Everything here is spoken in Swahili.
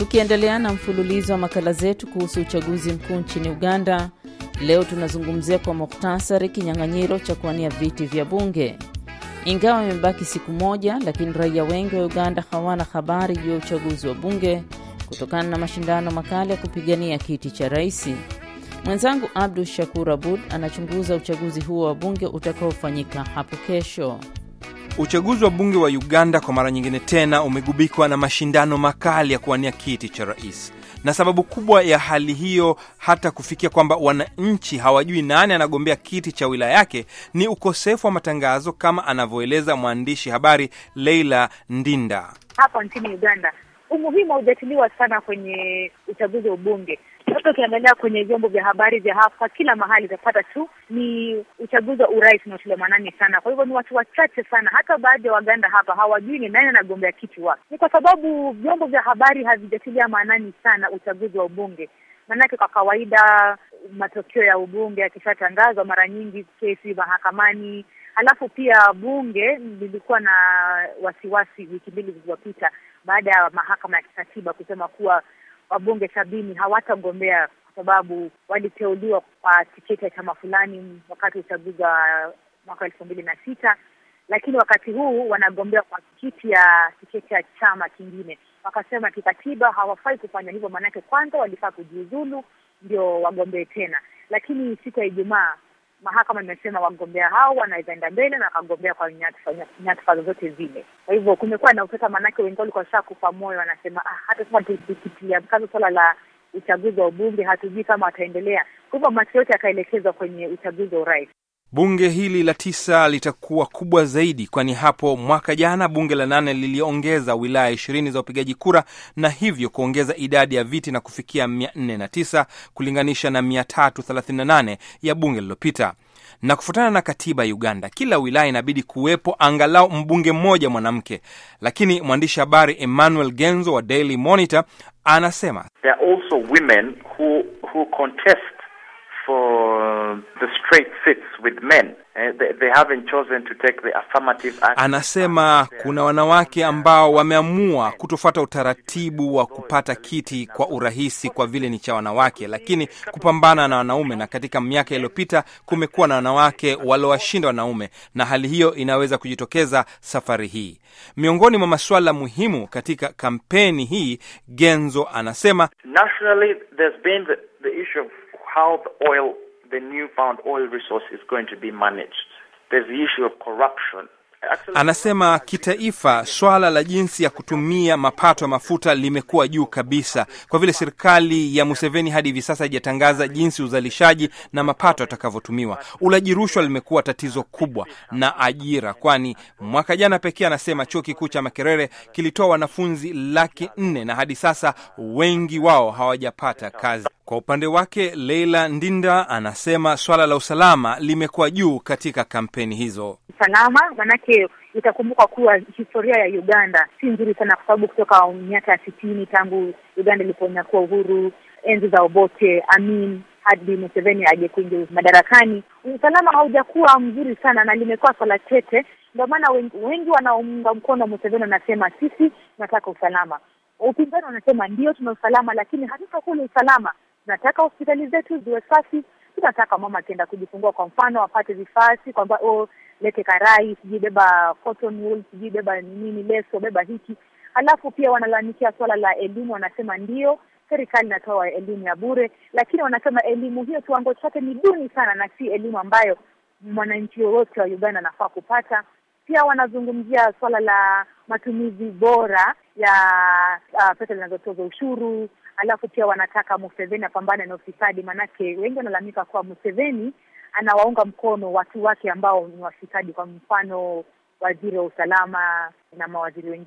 Tukiendelea na mfululizo wa makala zetu kuhusu uchaguzi mkuu nchini Uganda, leo tunazungumzia kwa muhtasari kinyang'anyiro cha kuwania viti vya bunge. Ingawa imebaki siku moja, lakini raia wengi wa Uganda hawana habari juu ya uchaguzi wa bunge kutokana na mashindano makali ya kupigania kiti cha raisi Mwenzangu Abdu Shakur Abud anachunguza uchaguzi huo wa bunge utakaofanyika hapo kesho. Uchaguzi wa bunge wa Uganda kwa mara nyingine tena umegubikwa na mashindano makali ya kuwania kiti cha rais, na sababu kubwa ya hali hiyo hata kufikia kwamba wananchi hawajui nani anagombea kiti cha wilaya yake ni ukosefu wa matangazo, kama anavyoeleza mwandishi habari Leila Ndinda. Hapa nchini Uganda umuhimu haujatiliwa sana kwenye uchaguzi wa ubunge. Sasa ukiangalia kwenye vyombo vya habari vya hapa kila mahali utapata tu ni uchaguzi wa urais unaotiliwa maanani sana. Kwa hivyo ni watu wachache sana, hata baadhi ya Waganda hapa hawajui ni nani anagombea kiti wapi. Ni kwa sababu vyombo vya habari havijatilia maanani sana uchaguzi wa ubunge. Maanake kwa kawaida matokeo ya ubunge yakishatangazwa, mara nyingi kesi mahakamani. alafu pia bunge lilikuwa na wasiwasi wiki mbili zilizopita baada ya mahakama ya kikatiba kusema kuwa wabunge sabini hawatagombea kwa sababu waliteuliwa kwa tiketi ya chama fulani wakati wa uchaguzi wa mwaka elfu mbili na sita, lakini wakati huu wanagombea kwa tiketi ya tiketi ya chama kingine. Wakasema kikatiba hawafai kufanya hivyo, maanake kwanza walifaa kujiuzulu ndio wagombee tena. Lakini siku ya Ijumaa mahakama imesema wagombea hao wanaweza enda mbele na wakagombea kwa nyadhifa zozote zile. Kwa hivyo kumekuwa na utata, maanake wengi walikuwa washakufa moyo, wanasema ah, hata sasa tukitilia mkazo swala la uchaguzi wa ubunge hatujui kama ataendelea. Kwa hivyo macho yote yakaelekezwa kwenye uchaguzi wa urais. Bunge hili la tisa litakuwa kubwa zaidi, kwani hapo mwaka jana bunge la nane liliongeza wilaya ishirini za upigaji kura na hivyo kuongeza idadi ya viti na kufikia mia nne na tisa kulinganisha na mia tatu thelathini na nane ya bunge lililopita. Na kufuatana na katiba ya Uganda, kila wilaya inabidi kuwepo angalau mbunge mmoja mwanamke, lakini mwandishi habari Emmanuel Genzo wa Daily Monitor anasema There are also women who, who contest for the straight fits with men. They, they haven't chosen to take the affirmative action. Anasema kuna wanawake ambao wameamua kutofuata utaratibu wa kupata kiti kwa urahisi kwa vile ni cha wanawake, lakini kupambana na wanaume, na katika miaka iliyopita kumekuwa na wanawake waliowashinda wanaume, na hali hiyo inaweza kujitokeza safari hii. Miongoni mwa masuala muhimu katika kampeni hii, Genzo anasema Nationally, there's been the, the issue of how the oil, the newfound oil resource is going to be managed. There's the issue of corruption. Anasema kitaifa, swala la jinsi ya kutumia mapato ya mafuta limekuwa juu kabisa, kwa vile serikali ya Museveni hadi hivi sasa haijatangaza jinsi uzalishaji na mapato yatakavyotumiwa. Ulaji rushwa limekuwa tatizo kubwa na ajira, kwani mwaka jana pekee, anasema chuo kikuu cha Makerere kilitoa wanafunzi laki nne na hadi sasa wengi wao hawajapata kazi. Kwa upande wake Leila Ndinda anasema swala la usalama limekuwa juu katika kampeni hizo. Usalama manake itakumbuka kuwa historia ya Uganda si nzuri sana, kwa sababu kutoka miaka ya sitini tangu Uganda iliponyakua uhuru, enzi za Obote, Amin hadi Museveni aje kuingia madarakani, usalama haujakuwa mzuri sana na limekuwa swala tete. Ndio maana wengi, wengi wanaounga mkono Museveni wanasema sisi tunataka usalama. Upinzani wanasema ndio tuna usalama, lakini hatutakuwa na usalama. Tunataka hospitali zetu ziwe safi, tunataka mama akienda kujifungua kwa mfano apate vifasi kwamba oh, lete karai, sijui beba cotton wool, sijui beba nini, leso, beba hiki. Alafu pia wanalalamikia swala la elimu, wanasema ndio serikali inatoa elimu ya bure, lakini wanasema elimu hiyo kiwango chake ni duni sana, na si elimu ambayo mwananchi wowote wa Uganda anafaa kupata. Pia wanazungumzia swala la matumizi bora ya uh, pesa zinazotoza ushuru. Alafu pia wanataka Museveni apambane na ufisadi, maanake wengi wanalalamika kuwa Museveni anawaunga mkono watu wake ambao ni wafisadi, kwa mfano waziri wa usalama na mawaziri wengine.